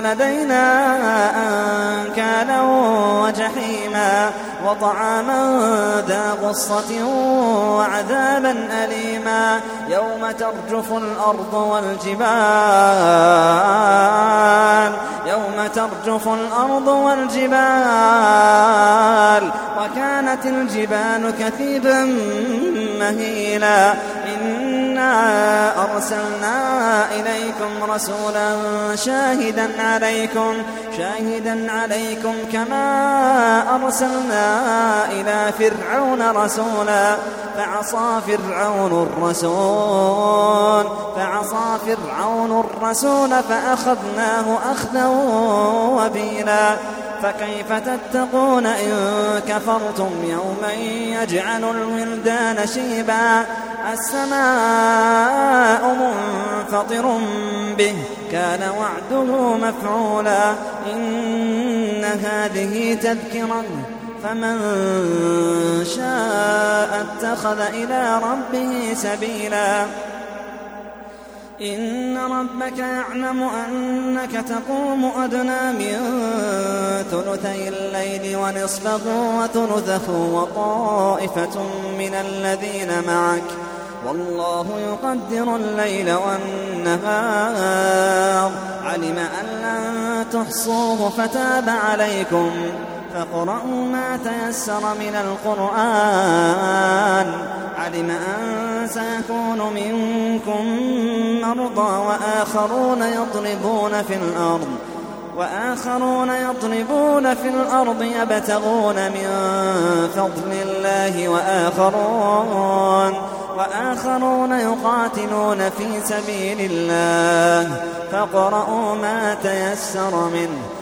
لدينا أنكالا وجحيما وطعاما ذا غصة وعذابا أليما يوم ترجف الأرض والجبال يوم ترجف الأرض والجبال وكانت الجبال كثيبا مهيلا أرسلنا إليكم رسولا شاهدا عليكم شاهدا عليكم كما أرسلنا إلى فرعون رسولا فعصى فرعون الرسول فعصى فرعون الرسول فأخذناه أخذا وبيلا فكيف تتقون إن كفرتم يوما يجعل الولدان شيبا؟ السماء منفطر به كان وعده مفعولا. إن هذه تذكرة فمن شاء اتخذ إلى ربه سبيلا. إن ربك يعلم أنك تقوم أدنى من ثلثي الليل ونصفه وثلثه وطائفة من الذين معك. والله يقدر الليل والنهار. علم أن لن تحصوه فتاب عليكم. فاقرؤوا ما تيسر من القرآن. علم أن سيكون منكم مرضى وآخرون يضربون في الأرض. وآخرون يضربون في الأرض يبتغون من فضل الله وآخرون وآخرون يقاتلون في سبيل الله فاقرؤوا ما تيسر منه